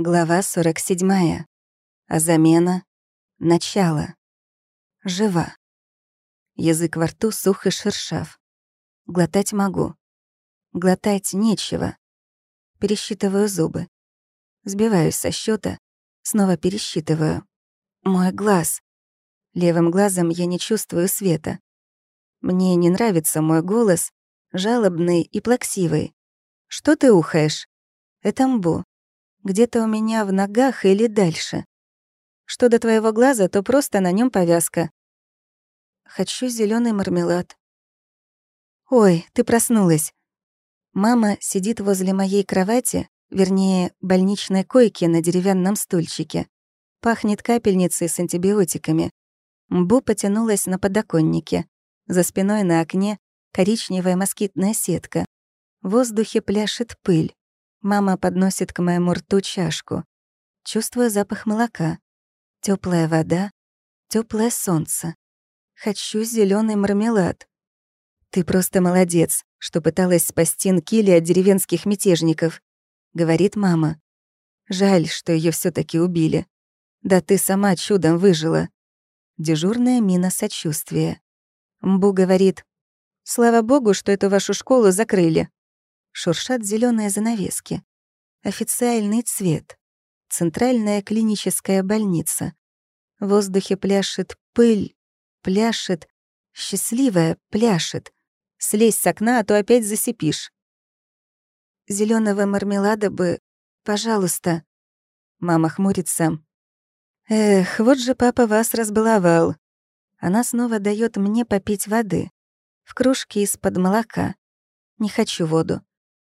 Глава 47. А замена — начало. Жива. Язык во рту сух и шершав. Глотать могу. Глотать нечего. Пересчитываю зубы. Сбиваюсь со счета, снова пересчитываю. Мой глаз. Левым глазом я не чувствую света. Мне не нравится мой голос, жалобный и плаксивый. «Что ты ухаешь?» «Это мбу где-то у меня в ногах или дальше. Что до твоего глаза, то просто на нем повязка. Хочу зеленый мармелад. Ой, ты проснулась. Мама сидит возле моей кровати, вернее, больничной койки на деревянном стульчике. Пахнет капельницей с антибиотиками. Мбу потянулась на подоконнике. За спиной на окне коричневая москитная сетка. В воздухе пляшет пыль. Мама подносит к моему рту чашку. Чувствую запах молока. Теплая вода, теплое солнце. Хочу зеленый мармелад. Ты просто молодец, что пыталась спасти Нкили от деревенских мятежников, говорит мама. Жаль, что ее все таки убили. Да ты сама чудом выжила. Дежурная мина сочувствия. Мбу говорит, «Слава богу, что эту вашу школу закрыли шуршат зеленые занавески. Официальный цвет. Центральная клиническая больница. В воздухе пляшет пыль, пляшет, счастливая пляшет. Слезь с окна, а то опять засипишь. Зеленого мармелада бы, пожалуйста. Мама хмурится. Эх, вот же папа вас разбаловал. Она снова дает мне попить воды. В кружке из-под молока. Не хочу воду.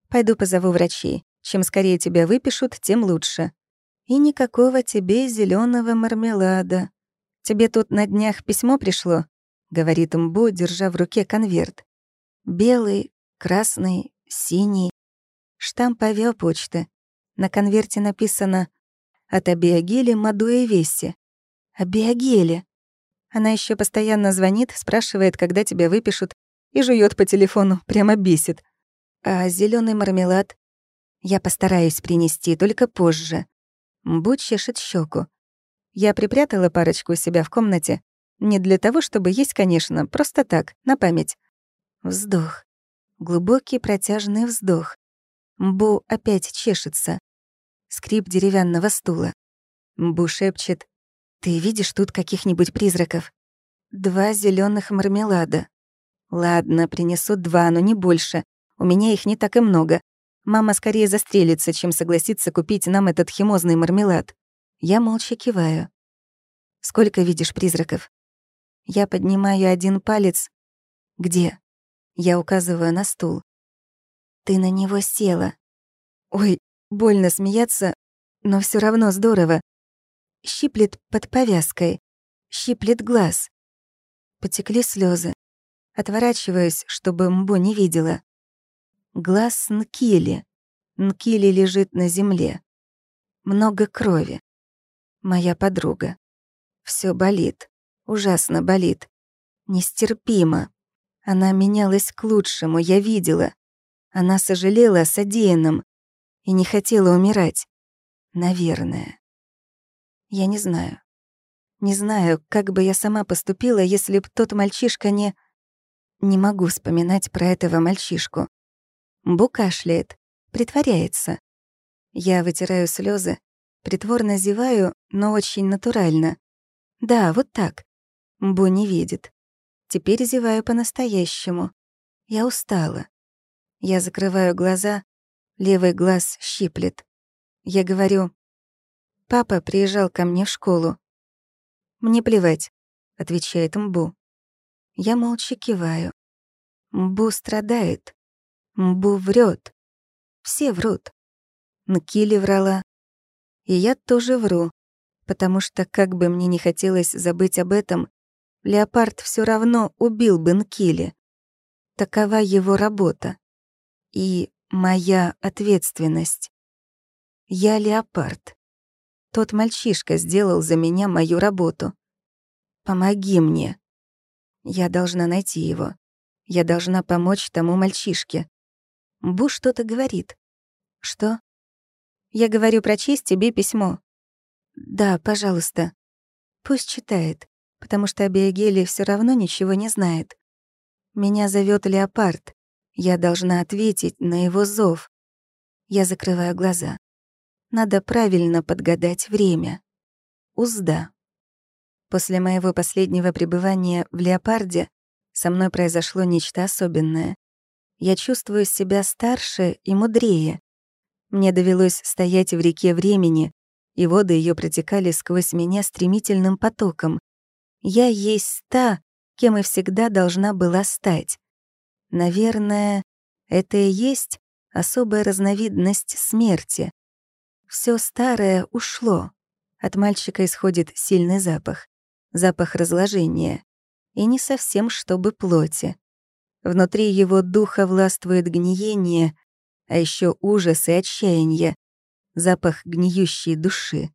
Пойду позову врачей. Чем скорее тебя выпишут, тем лучше. И никакого тебе зеленого мармелада. Тебе тут на днях письмо пришло, говорит Мбу, держа в руке конверт. Белый, красный, синий. Штамп авиапочты. На конверте написано «От Абиагели Мадуэ Весси». Абиагели. Она еще постоянно звонит, спрашивает, когда тебя выпишут, и жует по телефону, прямо бесит. А зеленый мармелад? Я постараюсь принести, только позже. Будь чешет щеку. Я припрятала парочку у себя в комнате. Не для того, чтобы есть, конечно, просто так, на память. Вздох. Глубокий протяжный вздох. Мбу опять чешется. Скрип деревянного стула. Мбу шепчет. «Ты видишь тут каких-нибудь призраков?» «Два зеленых мармелада». «Ладно, принесу два, но не больше. У меня их не так и много. Мама скорее застрелится, чем согласится купить нам этот химозный мармелад. Я молча киваю. Сколько видишь призраков? Я поднимаю один палец. Где? Я указываю на стул. Ты на него села. Ой, больно смеяться, но все равно здорово. Щиплет под повязкой. Щиплет глаз. Потекли слезы. Отворачиваюсь, чтобы Мбо не видела. Глаз Нкили. Нкили лежит на земле. Много крови. Моя подруга. Все болит. Ужасно болит. Нестерпимо. Она менялась к лучшему, я видела. Она сожалела о содеянном и не хотела умирать. Наверное. Я не знаю. Не знаю, как бы я сама поступила, если б тот мальчишка не... Не могу вспоминать про этого мальчишку. Бу кашляет, притворяется. Я вытираю слезы, притворно зеваю, но очень натурально. Да, вот так. Бу не видит. Теперь зеваю по-настоящему. Я устала. Я закрываю глаза, левый глаз щиплет. Я говорю, «Папа приезжал ко мне в школу». «Мне плевать», — отвечает Мбу. Я молча киваю. Мбу страдает. Мбу врет. Все врут. Нкили врала. И я тоже вру, потому что, как бы мне не хотелось забыть об этом, леопард все равно убил бы Нкили. Такова его работа. И моя ответственность. Я леопард. Тот мальчишка сделал за меня мою работу. Помоги мне. Я должна найти его. Я должна помочь тому мальчишке. Бу что-то говорит. Что? Я говорю прочесть тебе письмо. Да, пожалуйста. Пусть читает, потому что Абиагели все равно ничего не знает. Меня зовет Леопард. Я должна ответить на его зов. Я закрываю глаза. Надо правильно подгадать время. Узда. После моего последнего пребывания в Леопарде со мной произошло нечто особенное. Я чувствую себя старше и мудрее. Мне довелось стоять в реке времени, и воды ее протекали сквозь меня стремительным потоком. Я есть та, кем и всегда должна была стать. Наверное, это и есть особая разновидность смерти. Все старое ушло. От мальчика исходит сильный запах. Запах разложения. И не совсем чтобы плоти. Внутри его духа властвует гниение, а еще ужас и отчаяние. Запах гниющей души.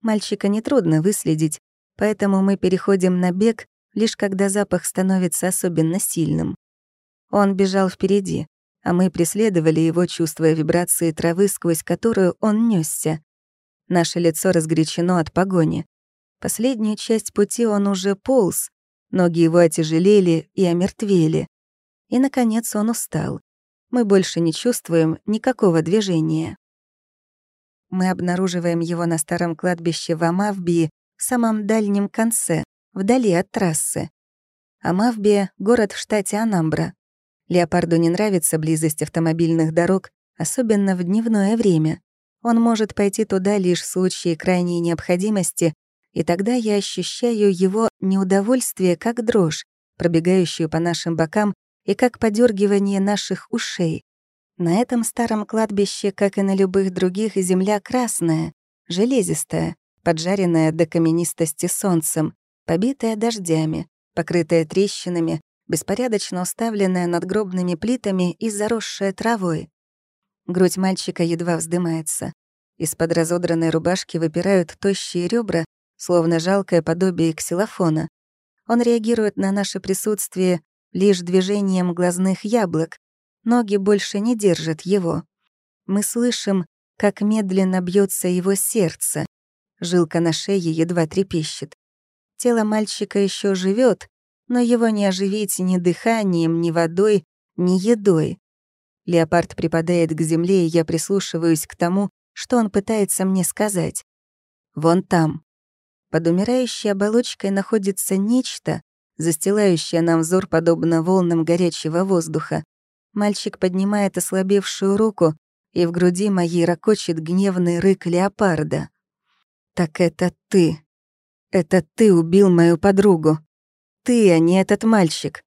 Мальчика нетрудно выследить, поэтому мы переходим на бег, лишь когда запах становится особенно сильным. Он бежал впереди, а мы преследовали его, чувствуя вибрации травы, сквозь которую он нёсся. Наше лицо разгорячено от погони. Последнюю часть пути он уже полз, ноги его отяжелели и омертвели. И, наконец, он устал. Мы больше не чувствуем никакого движения. Мы обнаруживаем его на старом кладбище в Амавбии в самом дальнем конце, вдали от трассы. Амавбия — город в штате Анамбра. Леопарду не нравится близость автомобильных дорог, особенно в дневное время. Он может пойти туда лишь в случае крайней необходимости, и тогда я ощущаю его неудовольствие как дрожь, пробегающую по нашим бокам, и как подергивание наших ушей. На этом старом кладбище, как и на любых других, земля красная, железистая, поджаренная до каменистости солнцем, побитая дождями, покрытая трещинами, беспорядочно уставленная надгробными плитами и заросшая травой. Грудь мальчика едва вздымается. Из-под разодранной рубашки выпирают тощие ребра, словно жалкое подобие ксилофона. Он реагирует на наше присутствие лишь движением глазных яблок. Ноги больше не держат его. Мы слышим, как медленно бьется его сердце. Жилка на шее едва трепещет. Тело мальчика еще живет, но его не оживить ни дыханием, ни водой, ни едой. Леопард припадает к земле, и я прислушиваюсь к тому, что он пытается мне сказать. Вон там. Под умирающей оболочкой находится нечто, застилающее нам взор подобно волнам горячего воздуха. Мальчик поднимает ослабевшую руку, и в груди моей ракочет гневный рык леопарда. «Так это ты. Это ты убил мою подругу. Ты, а не этот мальчик».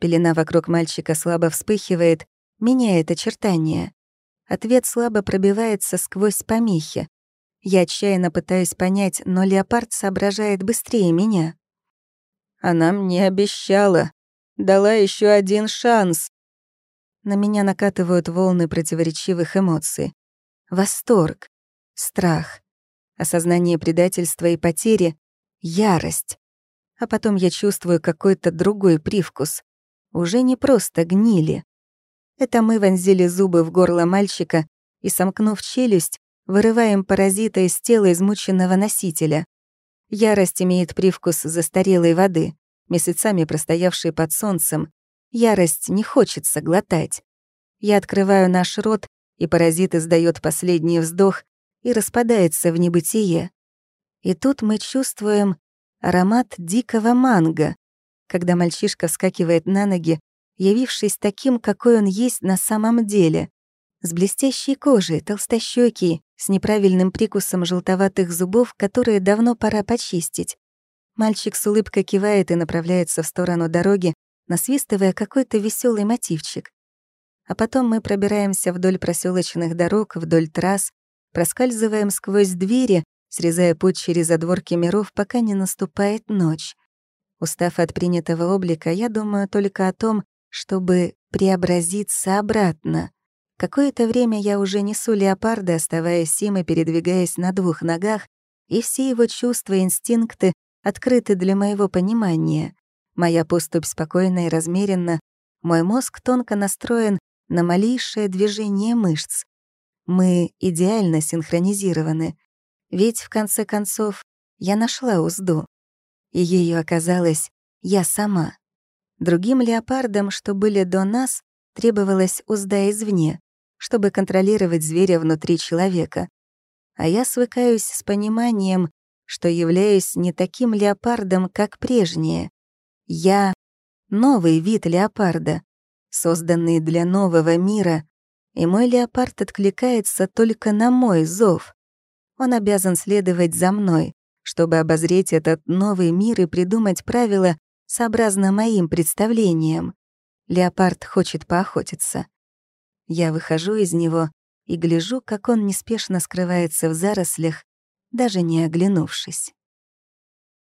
Пелена вокруг мальчика слабо вспыхивает, меняет очертания. Ответ слабо пробивается сквозь помехи. Я отчаянно пытаюсь понять, но леопард соображает быстрее меня. Она мне обещала. Дала еще один шанс. На меня накатывают волны противоречивых эмоций. Восторг, страх, осознание предательства и потери, ярость. А потом я чувствую какой-то другой привкус. Уже не просто гнили. Это мы вонзили зубы в горло мальчика и, сомкнув челюсть, вырываем паразита из тела измученного носителя. Ярость имеет привкус застарелой воды, месяцами простоявшей под солнцем. Ярость не хочется глотать. Я открываю наш рот, и паразит издает последний вздох и распадается в небытие. И тут мы чувствуем аромат дикого манго, когда мальчишка вскакивает на ноги, явившись таким, какой он есть на самом деле с блестящей кожей, толстощёкий, с неправильным прикусом желтоватых зубов, которые давно пора почистить. Мальчик с улыбкой кивает и направляется в сторону дороги, насвистывая какой-то веселый мотивчик. А потом мы пробираемся вдоль проселочных дорог, вдоль трасс, проскальзываем сквозь двери, срезая путь через задворки миров, пока не наступает ночь. Устав от принятого облика, я думаю только о том, чтобы преобразиться обратно — Какое-то время я уже несу леопарда, оставаясь им и передвигаясь на двух ногах, и все его чувства инстинкты открыты для моего понимания. Моя поступь спокойна и размеренна, мой мозг тонко настроен на малейшее движение мышц. Мы идеально синхронизированы. Ведь, в конце концов, я нашла узду. И ею оказалась я сама. Другим леопардам, что были до нас, требовалась узда извне, чтобы контролировать зверя внутри человека. А я свыкаюсь с пониманием, что являюсь не таким леопардом, как прежние. Я — новый вид леопарда, созданный для нового мира, и мой леопард откликается только на мой зов. Он обязан следовать за мной, чтобы обозреть этот новый мир и придумать правила сообразно моим представлениям. Леопард хочет поохотиться. Я выхожу из него и гляжу, как он неспешно скрывается в зарослях, даже не оглянувшись.